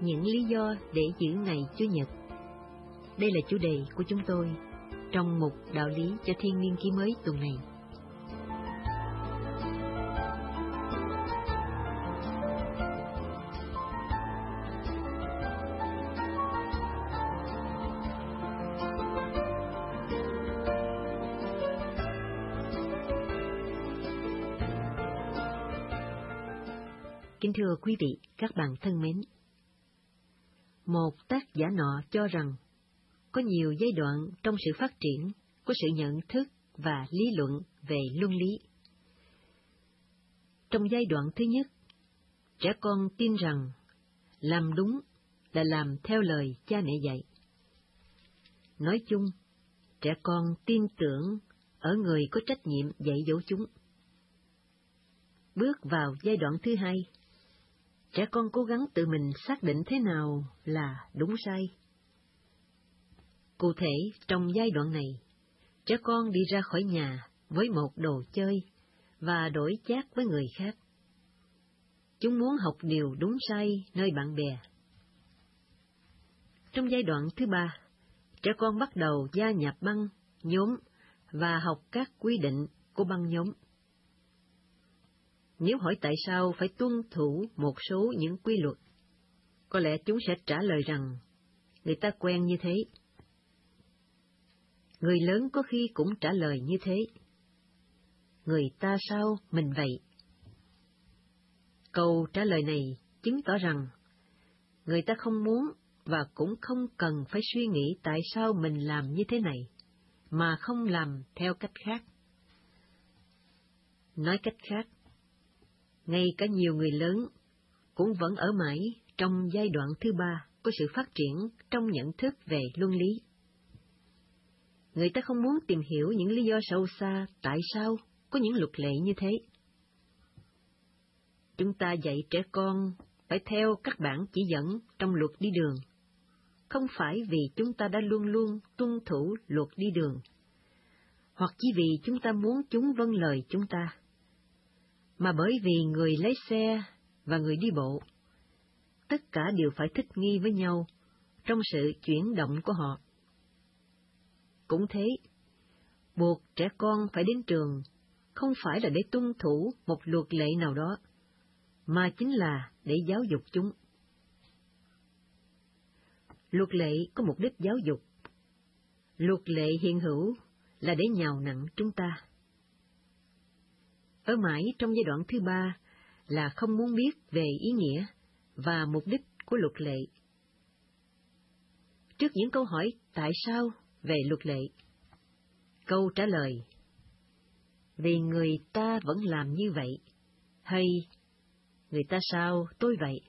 những lý do để giữ ngày Chủ nhật. Đây là chủ đề của chúng tôi trong mục đạo lý cho thiên niên ký mới tuần này. Kính thưa quý vị, các bạn thân mến. Một tác giả nọ cho rằng có nhiều giai đoạn trong sự phát triển của sự nhận thức và lý luận về luân lý. Trong giai đoạn thứ nhất, trẻ con tin rằng làm đúng là làm theo lời cha mẹ dạy. Nói chung, trẻ con tin tưởng ở người có trách nhiệm dạy dỗ chúng. Bước vào giai đoạn thứ hai, trẻ con cố gắng tự mình xác định thế nào là đúng sai. Cụ thể, trong giai đoạn này, trẻ con đi ra khỏi nhà với một đồ chơi và đổi chát với người khác. Chúng muốn học điều đúng sai nơi bạn bè. Trong giai đoạn thứ ba, trẻ con bắt đầu gia nhập băng, nhóm và học các quy định của băng nhóm. Nếu hỏi tại sao phải tuân thủ một số những quy luật, có lẽ chúng sẽ trả lời rằng người ta quen như thế. Người lớn có khi cũng trả lời như thế. Người ta sao mình vậy? Câu trả lời này chứng tỏ rằng người ta không muốn và cũng không cần phải suy nghĩ tại sao mình làm như thế này, mà không làm theo cách khác. Nói cách khác, ngay cả nhiều người lớn cũng vẫn ở mãi trong giai đoạn thứ ba của sự phát triển trong nhận thức về luân lý. Người ta không muốn tìm hiểu những lý do sâu xa tại sao có những luật lệ như thế. Chúng ta dạy trẻ con phải theo các bản chỉ dẫn trong luật đi đường, không phải vì chúng ta đã luôn luôn tuân thủ luật đi đường, hoặc chỉ vì chúng ta muốn chúng vâng lời chúng ta mà bởi vì người lấy xe và người đi bộ, tất cả đều phải thích nghi với nhau trong sự chuyển động của họ. Cũng thế, buộc trẻ con phải đến trường không phải là để tuân thủ một luật lệ nào đó, mà chính là để giáo dục chúng. Luật lệ có mục đích giáo dục. Luật lệ hiện hữu là để nhào nặng chúng ta ở mãi trong giai đoạn thứ ba là không muốn biết về ý nghĩa và mục đích của luật lệ. Trước những câu hỏi tại sao về luật lệ, câu trả lời vì người ta vẫn làm như vậy, hay người ta sao tôi vậy,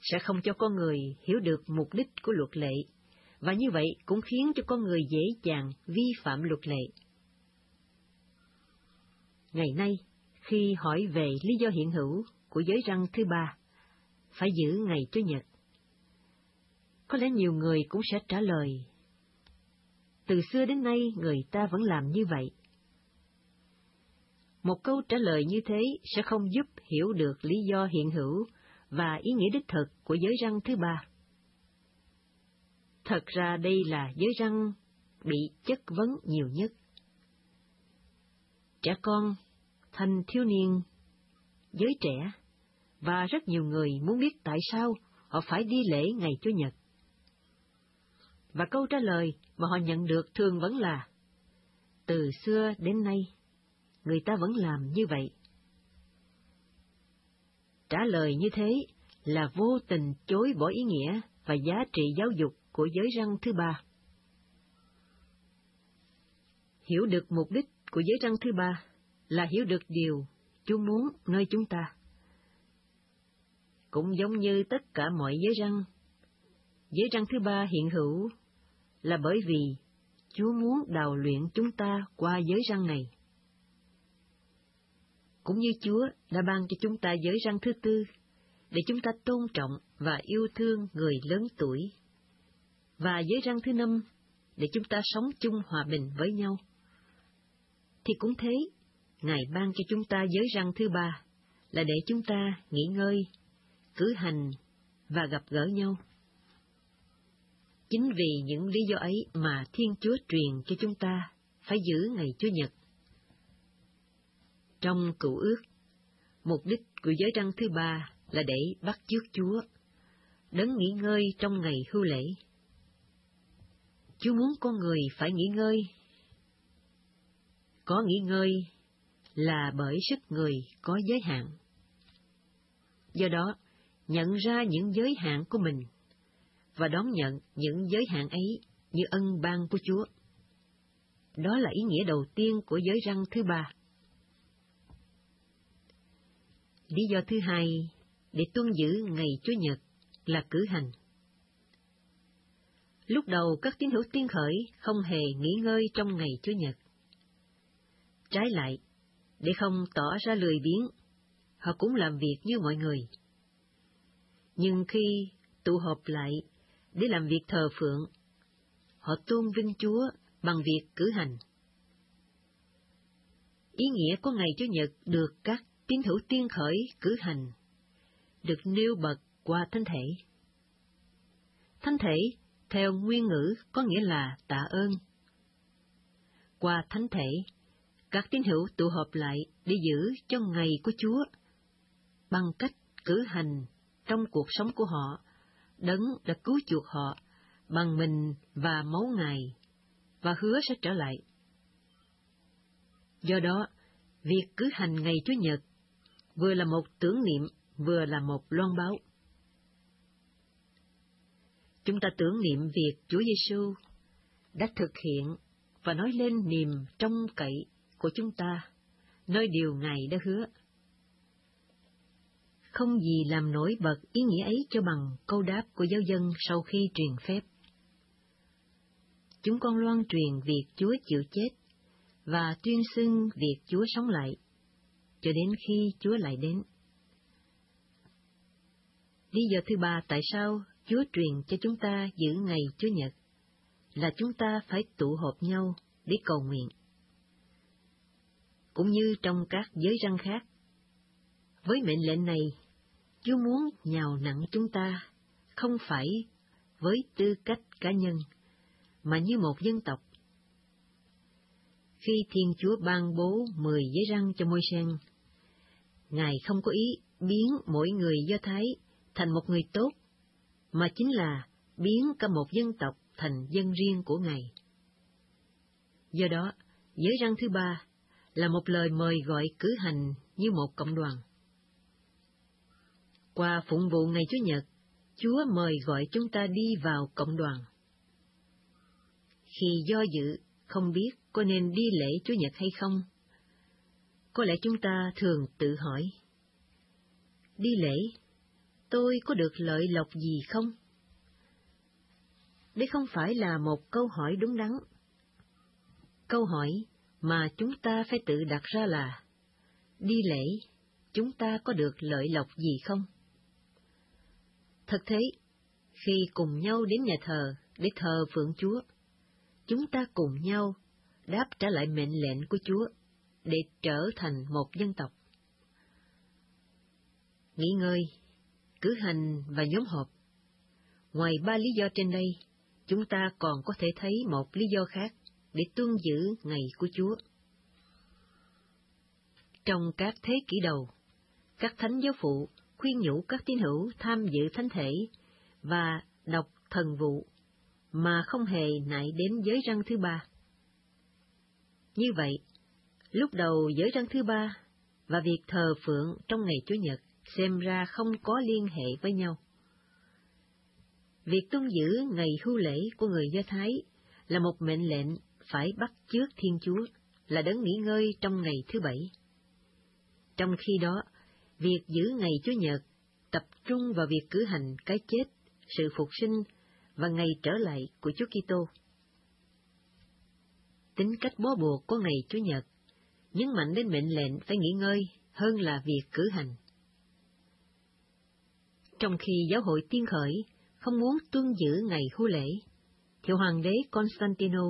sẽ không cho con người hiểu được mục đích của luật lệ, và như vậy cũng khiến cho con người dễ dàng vi phạm luật lệ. Ngày nay, khi hỏi về lý do hiện hữu của giới răng thứ ba, phải giữ ngày Chủ nhật. Có lẽ nhiều người cũng sẽ trả lời. Từ xưa đến nay người ta vẫn làm như vậy. Một câu trả lời như thế sẽ không giúp hiểu được lý do hiện hữu và ý nghĩa đích thực của giới răng thứ ba. Thật ra đây là giới răng bị chất vấn nhiều nhất trẻ con, thanh thiếu niên, giới trẻ, và rất nhiều người muốn biết tại sao họ phải đi lễ ngày Chủ nhật. Và câu trả lời mà họ nhận được thường vẫn là, từ xưa đến nay, người ta vẫn làm như vậy. Trả lời như thế là vô tình chối bỏ ý nghĩa và giá trị giáo dục của giới răng thứ ba. Hiểu được mục đích của giới răng thứ ba là hiểu được điều Chúa muốn nơi chúng ta. Cũng giống như tất cả mọi giới răng, giới răng thứ ba hiện hữu là bởi vì Chúa muốn đào luyện chúng ta qua giới răng này. Cũng như Chúa đã ban cho chúng ta giới răng thứ tư, để chúng ta tôn trọng và yêu thương người lớn tuổi. Và giới răng thứ năm, để chúng ta sống chung hòa bình với nhau thì cũng thế, Ngài ban cho chúng ta giới răng thứ ba là để chúng ta nghỉ ngơi, cử hành và gặp gỡ nhau. Chính vì những lý do ấy mà Thiên Chúa truyền cho chúng ta phải giữ ngày Chúa Nhật. Trong cựu ước, mục đích của giới răng thứ ba là để bắt chước Chúa, đấng nghỉ ngơi trong ngày hưu lễ. Chúa muốn con người phải nghỉ ngơi. Có nghỉ ngơi là bởi sức người có giới hạn. Do đó, nhận ra những giới hạn của mình và đón nhận những giới hạn ấy như ân ban của Chúa. Đó là ý nghĩa đầu tiên của giới răng thứ ba. Lý do thứ hai để tuân giữ ngày Chúa Nhật là cử hành. Lúc đầu các tín hữu tiên khởi không hề nghỉ ngơi trong ngày Chúa Nhật. Trái lại, để không tỏ ra lười biếng, họ cũng làm việc như mọi người. Nhưng khi tụ họp lại để làm việc thờ phượng, họ tôn vinh Chúa bằng việc cử hành. Ý nghĩa của ngày chủ Nhật được các tín hữu tiên khởi cử hành, được nêu bật qua thánh thể. Thánh thể, theo nguyên ngữ, có nghĩa là tạ ơn. Qua thánh thể, các tín hữu tụ họp lại để giữ cho ngày của Chúa bằng cách cử hành trong cuộc sống của họ, đấng đã cứu chuộc họ bằng mình và máu Ngài, và hứa sẽ trở lại. Do đó, việc cử hành ngày Chúa Nhật vừa là một tưởng niệm, vừa là một loan báo. Chúng ta tưởng niệm việc Chúa Giêsu đã thực hiện và nói lên niềm trông cậy của chúng ta, nơi điều Ngài đã hứa. Không gì làm nổi bật ý nghĩa ấy cho bằng câu đáp của giáo dân sau khi truyền phép. Chúng con loan truyền việc Chúa chịu chết và tuyên xưng việc Chúa sống lại, cho đến khi Chúa lại đến. Lý do thứ ba tại sao Chúa truyền cho chúng ta giữ ngày Chúa Nhật là chúng ta phải tụ họp nhau để cầu nguyện. Cũng như trong các giới răng khác, với mệnh lệnh này, Chúa muốn nhào nặng chúng ta, không phải với tư cách cá nhân, mà như một dân tộc. Khi Thiên Chúa ban bố mười giới răng cho môi sen, Ngài không có ý biến mỗi người Do Thái thành một người tốt, mà chính là biến cả một dân tộc thành dân riêng của Ngài. Do đó, giới răng thứ ba là một lời mời gọi cử hành như một cộng đoàn. Qua phụng vụ ngày Chúa Nhật, Chúa mời gọi chúng ta đi vào cộng đoàn. Khi do dự, không biết có nên đi lễ Chúa Nhật hay không, có lẽ chúng ta thường tự hỏi. Đi lễ, tôi có được lợi lộc gì không? Đây không phải là một câu hỏi đúng đắn. Câu hỏi mà chúng ta phải tự đặt ra là, đi lễ, chúng ta có được lợi lộc gì không? Thật thế, khi cùng nhau đến nhà thờ để thờ phượng Chúa, chúng ta cùng nhau đáp trả lại mệnh lệnh của Chúa để trở thành một dân tộc. Nghỉ ngơi, cử hành và nhóm họp. Ngoài ba lý do trên đây, chúng ta còn có thể thấy một lý do khác để tuân giữ ngày của Chúa. Trong các thế kỷ đầu, các thánh giáo phụ khuyên nhủ các tín hữu tham dự thánh thể và đọc thần vụ, mà không hề nại đến giới răng thứ ba. Như vậy, lúc đầu giới răng thứ ba và việc thờ phượng trong ngày Chúa nhật xem ra không có liên hệ với nhau. Việc tuân giữ ngày hưu lễ của người Do Thái là một mệnh lệnh phải bắt chước Thiên Chúa, là đấng nghỉ ngơi trong ngày thứ bảy. Trong khi đó, việc giữ ngày Chúa Nhật tập trung vào việc cử hành cái chết, sự phục sinh và ngày trở lại của Chúa Kitô. Tính cách bó buộc của ngày Chúa Nhật nhấn mạnh đến mệnh lệnh phải nghỉ ngơi hơn là việc cử hành. Trong khi giáo hội tiên khởi không muốn tuân giữ ngày hưu lễ, thì hoàng đế Constantino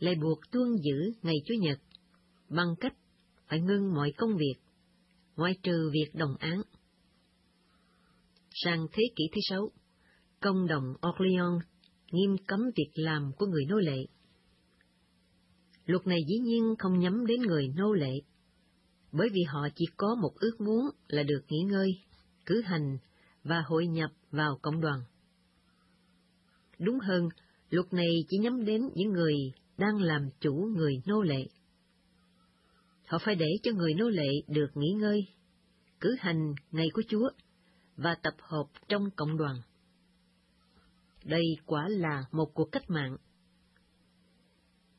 lại buộc tuân giữ ngày chủ Nhật bằng cách phải ngưng mọi công việc, ngoại trừ việc đồng án. Sang thế kỷ thứ sáu, công đồng Orleans nghiêm cấm việc làm của người nô lệ. Luật này dĩ nhiên không nhắm đến người nô lệ, bởi vì họ chỉ có một ước muốn là được nghỉ ngơi, cử hành và hội nhập vào cộng đoàn. Đúng hơn, luật này chỉ nhắm đến những người đang làm chủ người nô lệ. Họ phải để cho người nô lệ được nghỉ ngơi, cử hành ngày của Chúa và tập hợp trong cộng đoàn. Đây quả là một cuộc cách mạng.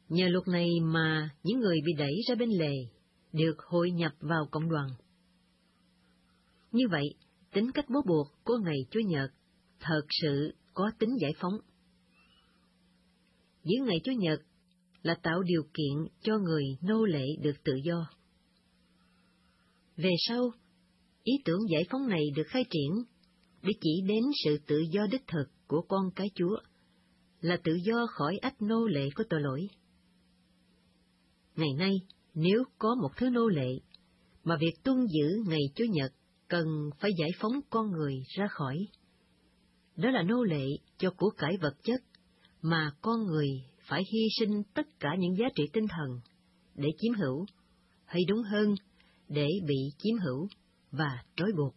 Nhờ luật này mà những người bị đẩy ra bên lề được hội nhập vào cộng đoàn. Như vậy, tính cách bó buộc của ngày Chúa Nhật thật sự có tính giải phóng. Giữa ngày Chúa Nhật là tạo điều kiện cho người nô lệ được tự do. Về sau, ý tưởng giải phóng này được khai triển để chỉ đến sự tự do đích thực của con cái Chúa, là tự do khỏi ách nô lệ của tội lỗi. Ngày nay, nếu có một thứ nô lệ, mà việc tuân giữ ngày Chúa Nhật cần phải giải phóng con người ra khỏi, đó là nô lệ cho của cải vật chất, mà con người phải hy sinh tất cả những giá trị tinh thần để chiếm hữu, hay đúng hơn, để bị chiếm hữu và trói buộc.